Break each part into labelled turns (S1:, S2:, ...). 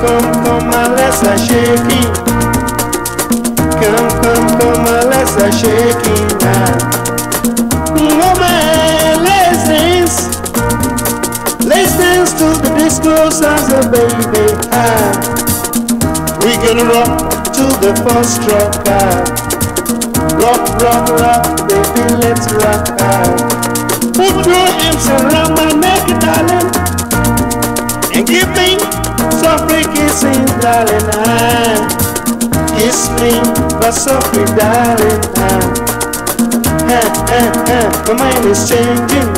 S1: Come, come, my let's a shaking. Come, come, come, my let's a shaking now. Woman, let's dance. Let's dance to the disco sounds of baby. Ah. We gonna rock to the first rock. Rock, rock, rock, baby, let's rock. Put your arms around my neck, darling, and give me softly kissing, darling. Ah. Kiss me, but softly, darling. Ah. Ah, ah, ah, my mind is changing.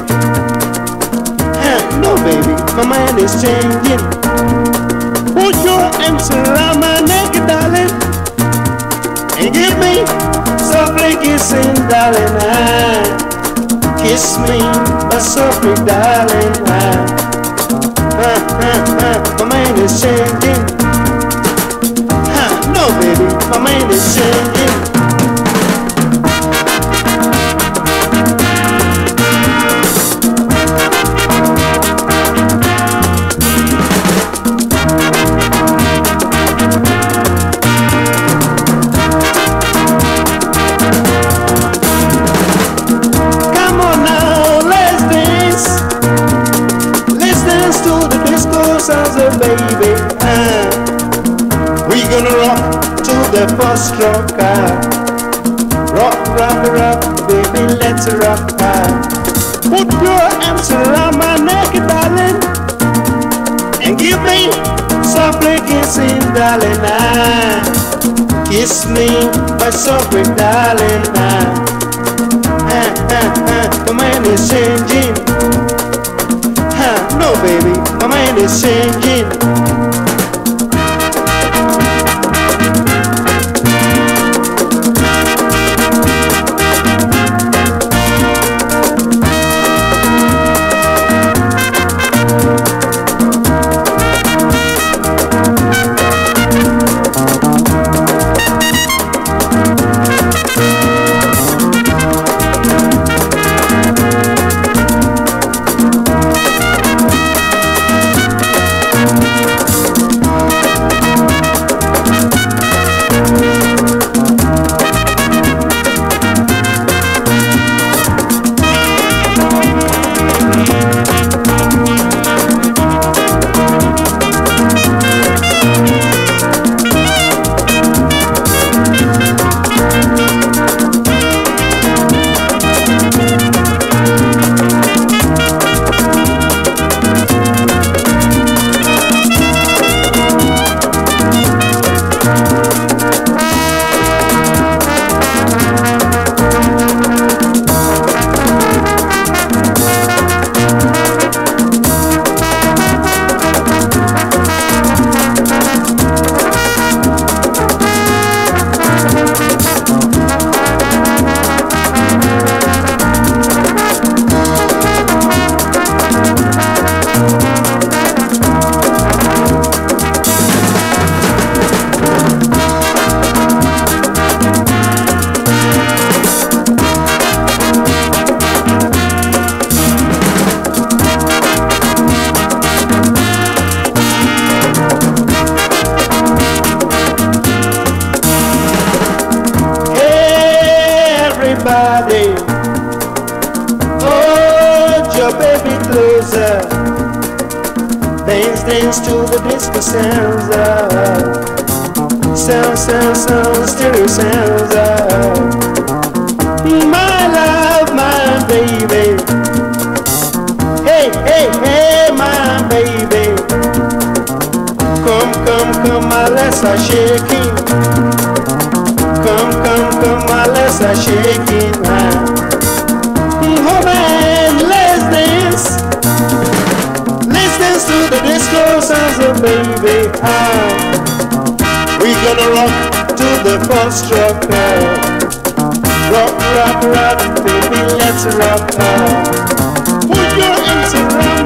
S1: Ah, no, baby, my mind is changing. Put your arms around my neck, darling, and give me softly kissing, darling. Ah, kiss me, but softly, darling. Ah, ah, my mind is changing. Ah, no, baby, my mind is changing. Rock. Rock, rock, baby, let's rock. Ah. Put your arms around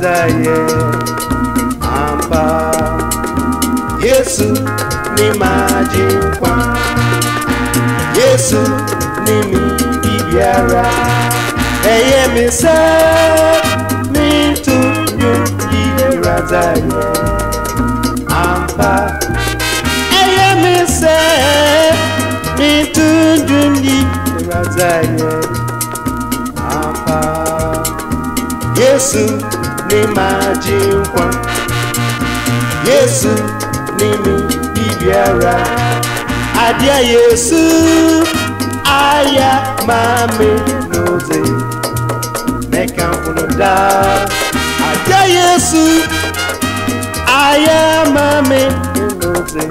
S1: Nazaye amba. Yesu ni maji kwa. Yesu ni mibiara Eye misa mitunyo yira zaye amba. Eye misa mitunyo yira zaye amba. Yesu n'ime ajị nkwa. Yesu n'ime bibiara abịa yesu aya mame n'oze. Meka mkpụrụ daa abịa yesu aya mame n'oze.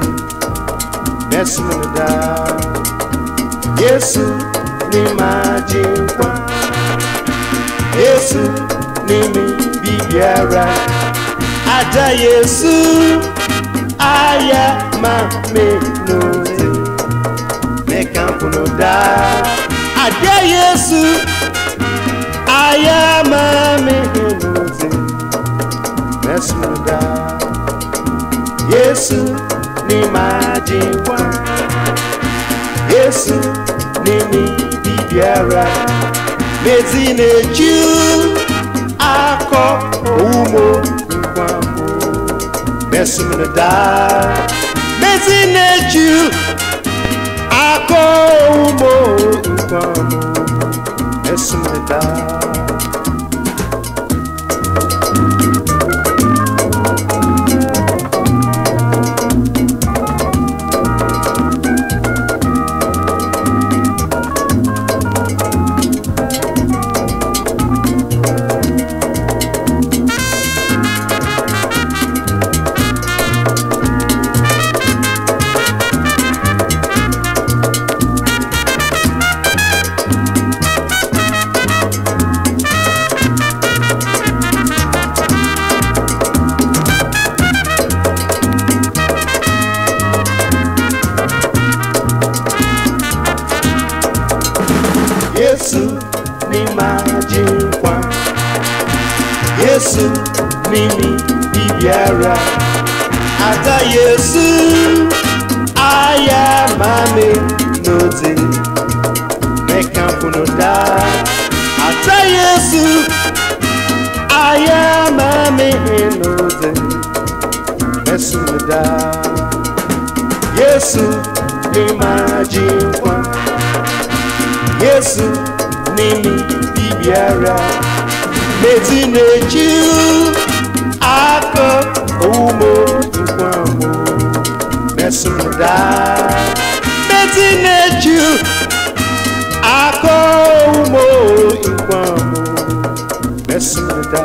S1: Mesi mkpụrụ daa yesu n'ime ajị nkwa. Yesu n'ime bibiara Ada Yesu aya mamenu mekampunoda Ada Yesu aya mamenu da. Yesu ni majiwa Yesu ni ni bibiara Mezi na Jew akọ owu mo nkwa mo mesum no daa mesi n'ekyi akọ owu mo nkwa mo mesum no daa. Yesu emajinkwa Yesu n'imi bibiara n'eti n'echi aka owumo nkwa mụ mesụda n'eti n'echi ako. owumo nkwa mụ mesụda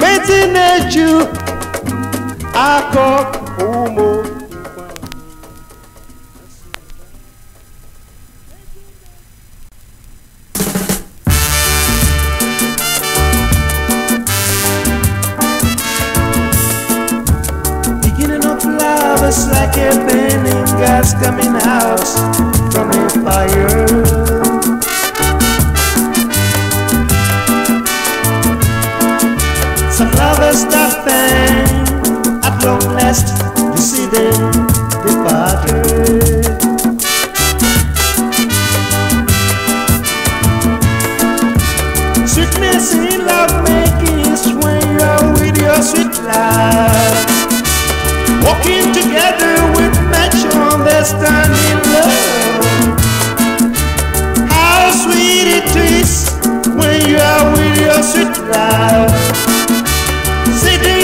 S1: n'eti n'echi aka In love making when you're with your sweet love. Walking together with love. How sweet it is when you are with your sweet love. Sitting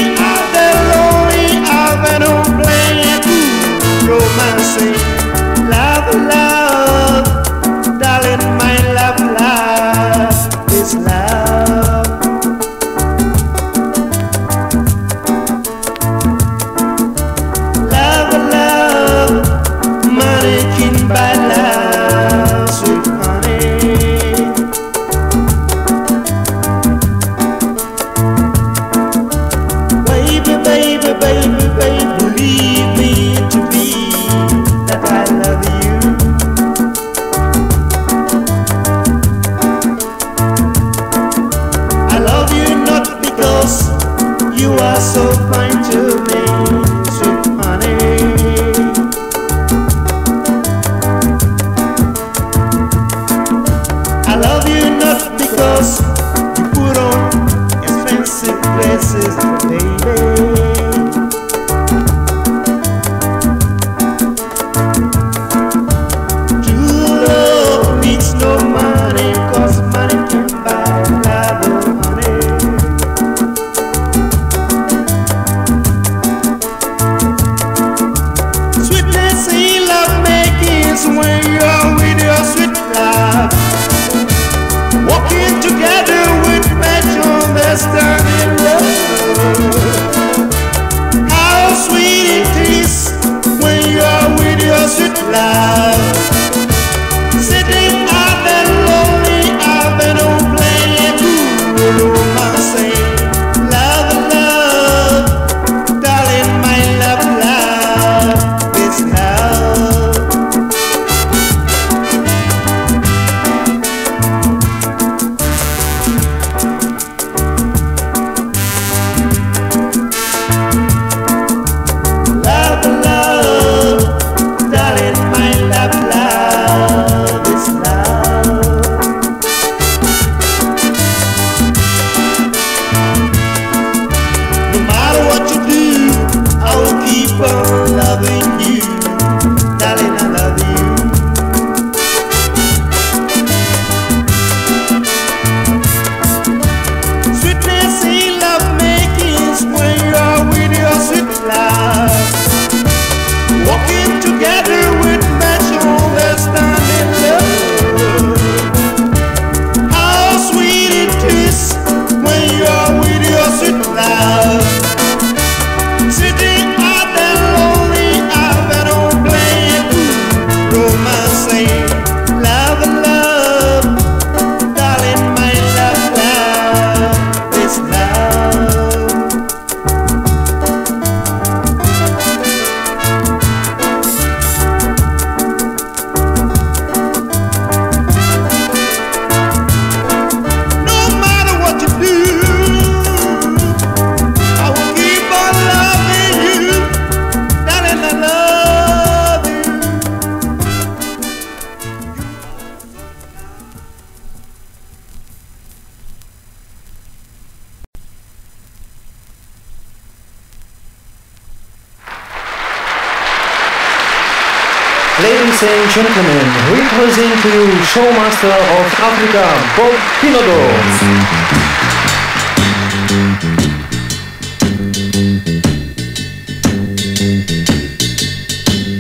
S2: gentlemen, we present to you Showmaster of Africa, Bob Pinodo.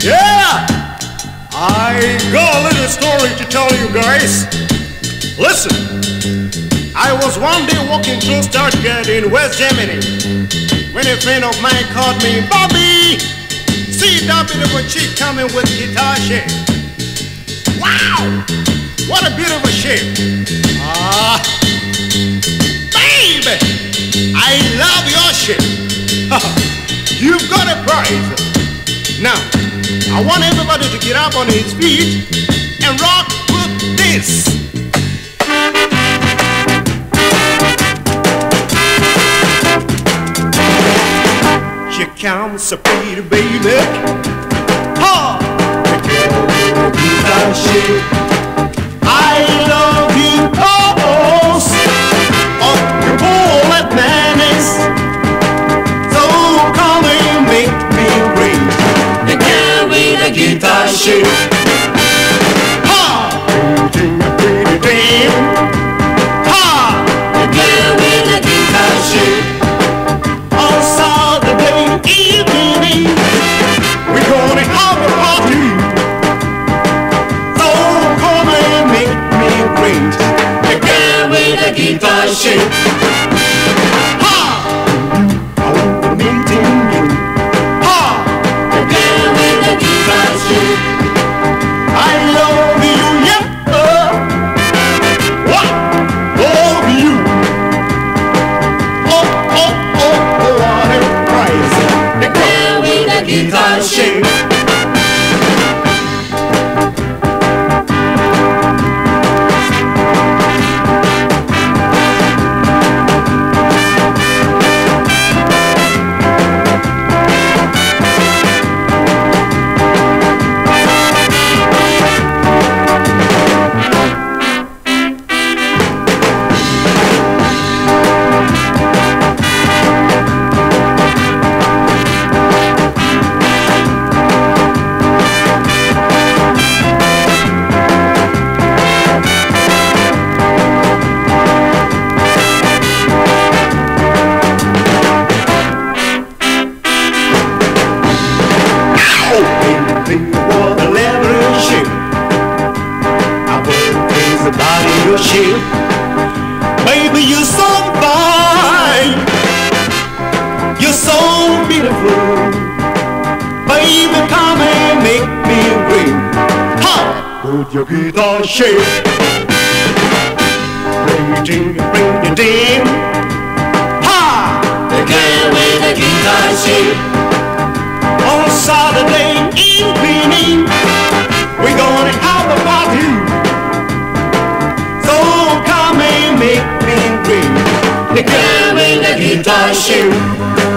S1: Yeah! I got a little story to tell you guys. Listen, I was one day walking through Stuttgart in West Germany when a friend of mine called me, Bobby! See that beautiful chick coming with guitar shape. Wow! What a beautiful shape. Ah, baby! I love your shape. You've got a prize. Now, I want everybody to get up on his feet and rock with this. Here comes a pretty baby. Shape. I love you, cause oh, of your bullet madness. So make me. The guitar. With your guitar shape. Bring it in, bring it in. Ha! The girl with the guitar shape on Saturday evening. We're gonna have a party. So come and make me ring. The girl with the guitar shape.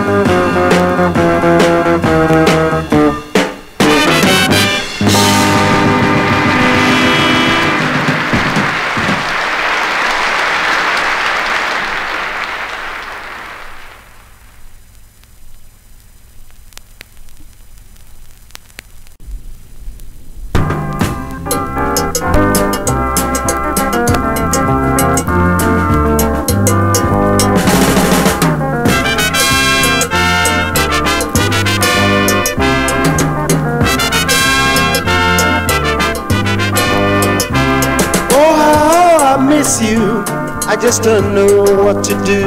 S3: You. I just don't know what to do.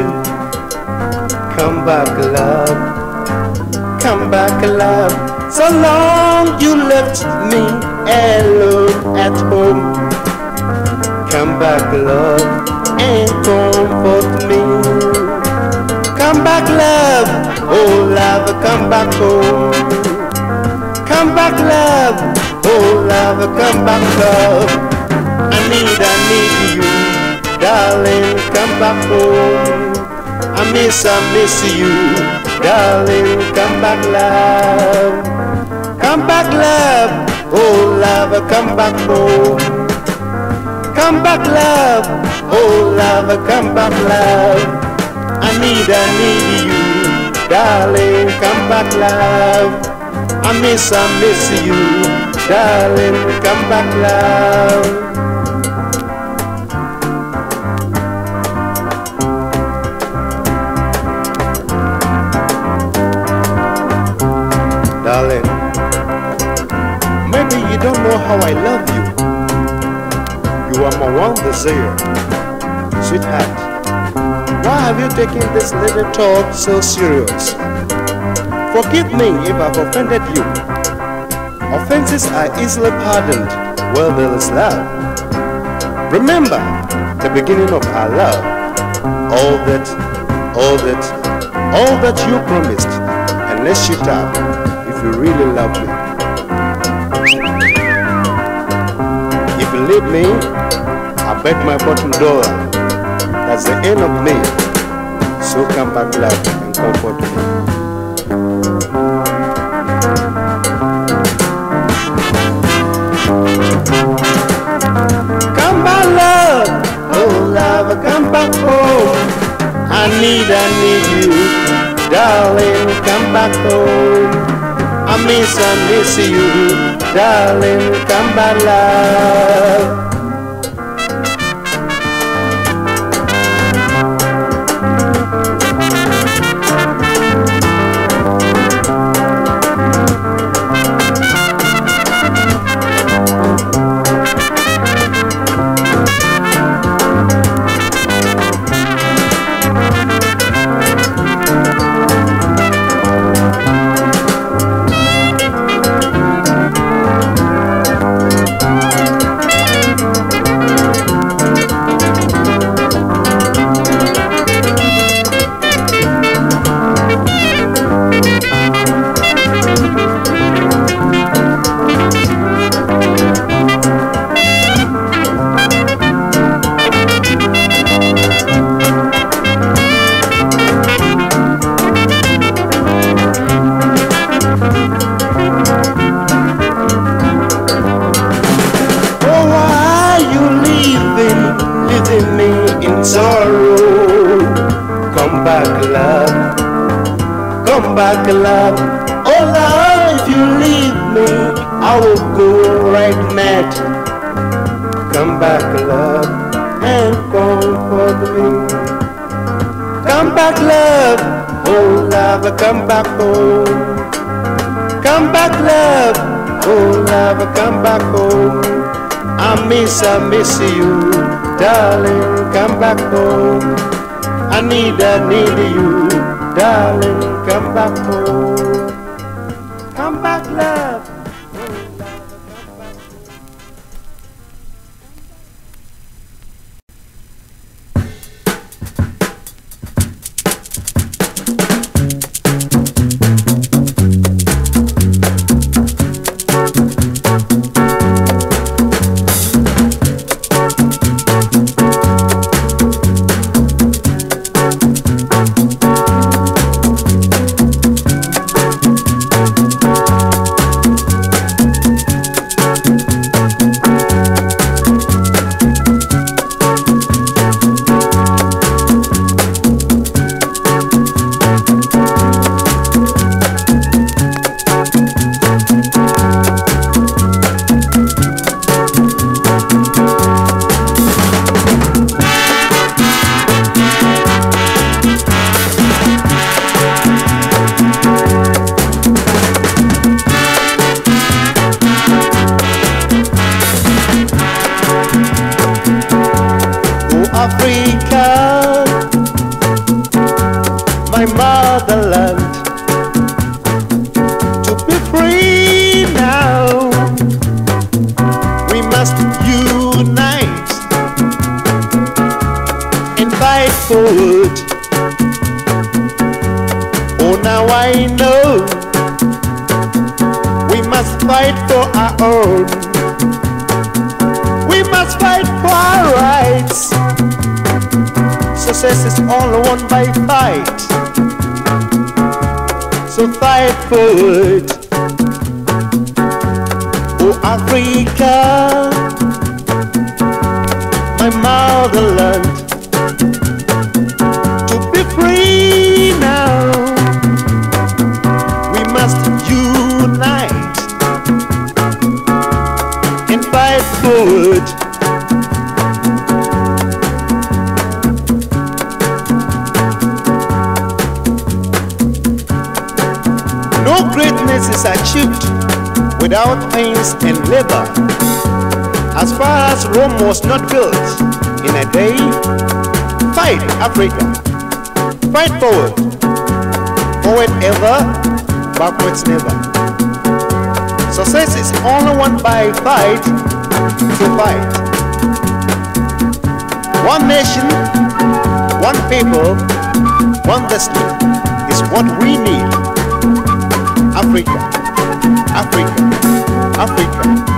S3: Come back, love. Come back, love. So long you left me alone at home. Come back, love, and comfort me. Come back, love. Oh, love, come back home. Come back, love. Oh, love, come back, love. I need, I need you, darling. Come back home. I miss, I miss you, darling. Come back, love. Come back, love. Oh, love, come back home. Come back, love. Oh, love, come back, love. I need, I need you, darling. Come back, love. I miss, I miss you,
S1: darling, come back, love. Know how I love you. You are my one desire, sweetheart. Why have you taken this little talk so serious? Forgive me if I've offended you. Offenses are easily pardoned where there is love. Remember the beginning of our love. All that, all that, all that you promised, and let's shoot up if you really love me. Leave me, I bet my bottom dollar. That's the end of me. So come back, love, and comfort me. Come back, love. Oh, love, come back home. I need, I need you. Darling, come back home. I miss, I miss you. Darling, come back, love. Come back home. Come back, love. Oh, love, come back home. I miss, I miss you, darling. Come back home. I need, I need you, darling. Come back home. Motherland, to be free now, we must unite and fight forward. No greatness is achieved without pains and labor. As far as Rome was not built in a day, fight Africa. Fight forward. Forward ever, backwards never. Success is only won by fight to fight. One nation, one people, one destiny is what we need. Africa, Africa, Africa.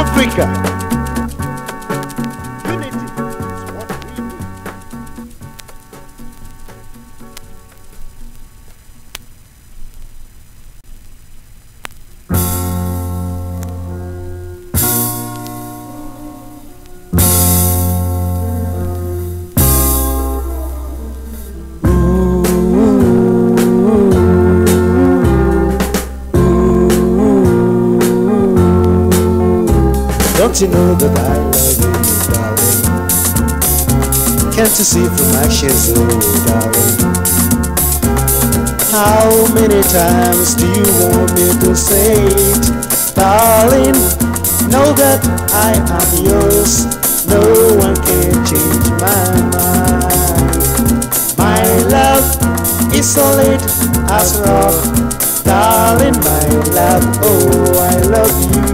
S1: Africa. Don't you know that I love you, darling? Can't you see from actions, oh, darling? How many times do you want me to say it? Darling, know that I am yours. No one can change my mind. My love is solid as rock. Darling, my love, oh, I love you.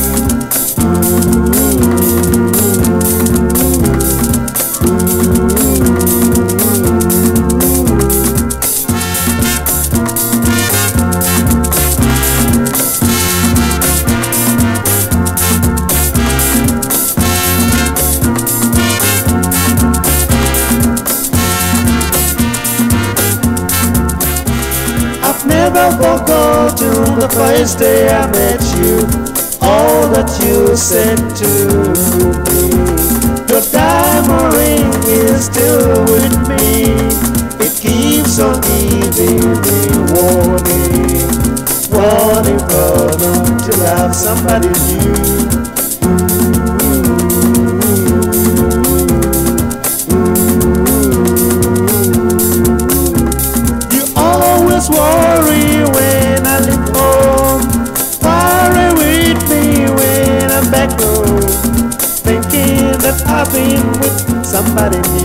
S1: The first day I met you. All that you said to me. Your diamond ring is still with me. It keeps on giving me warning. Warning, brother, to love somebody new. Somebody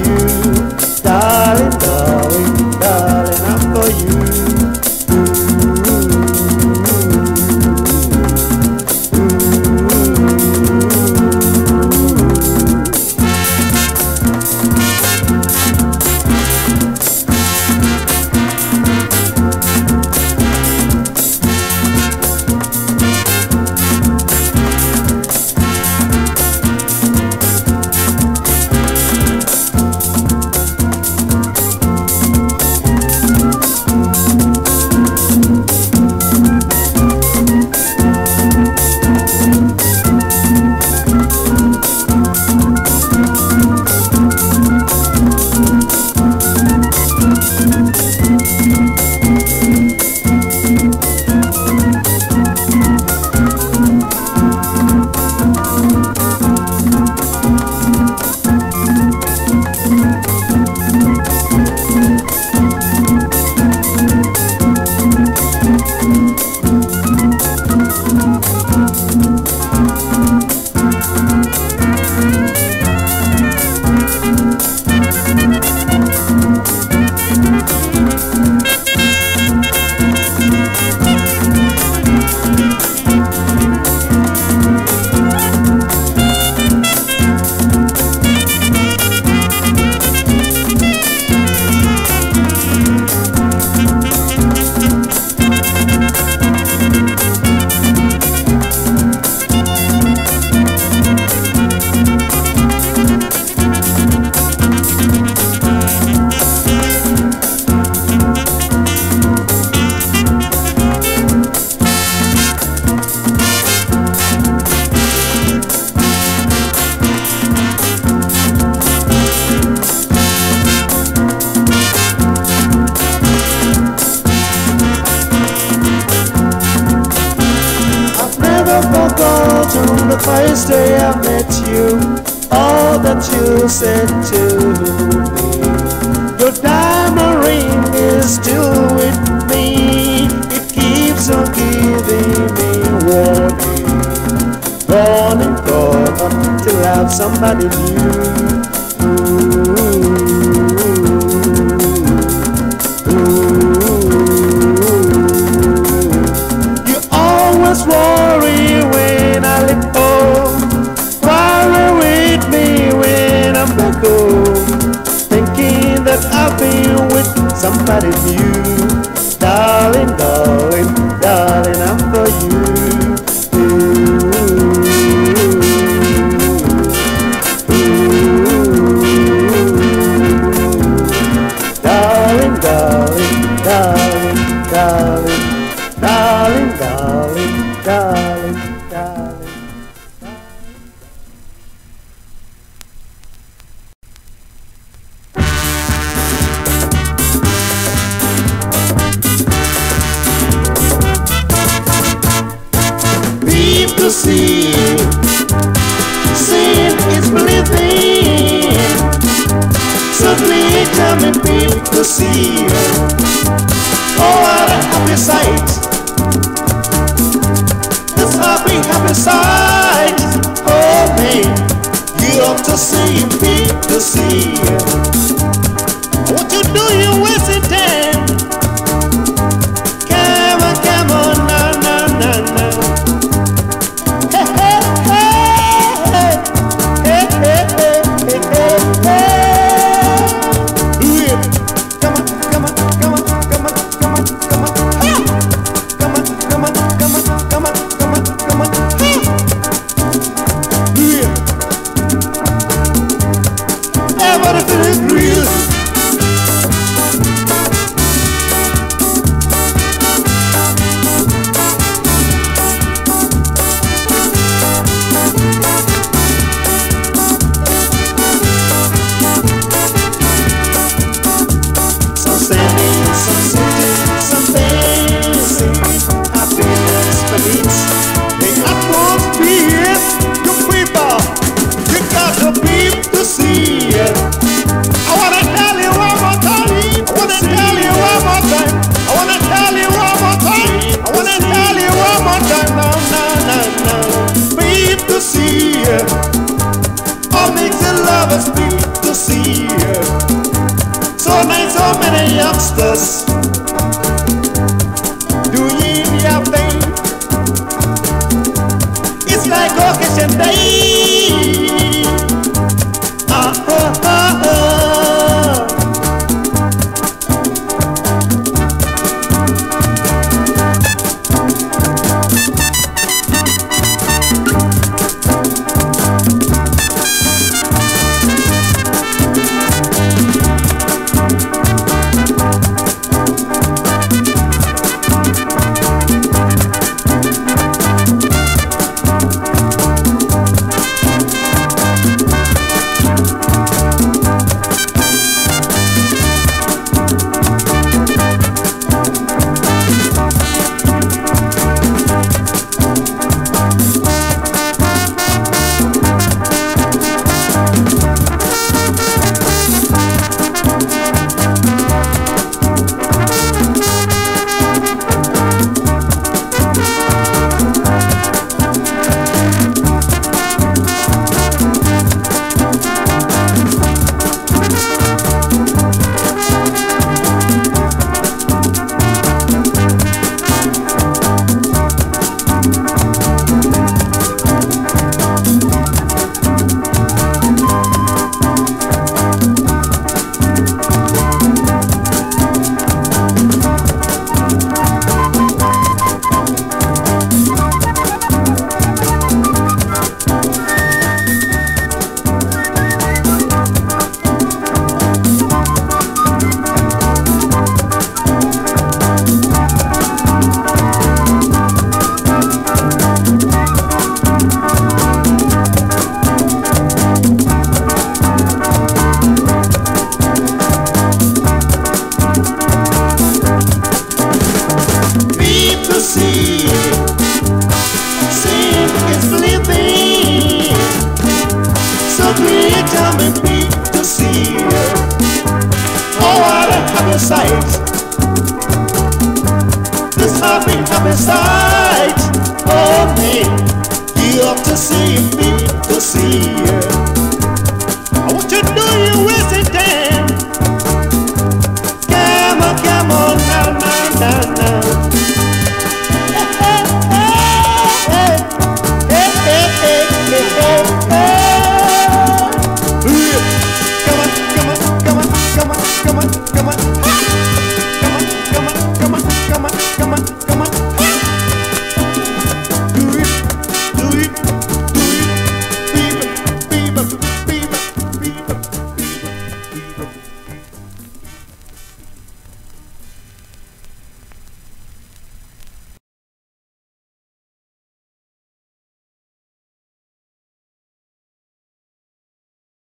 S1: me up inside. Hold me. You ought to see me to see.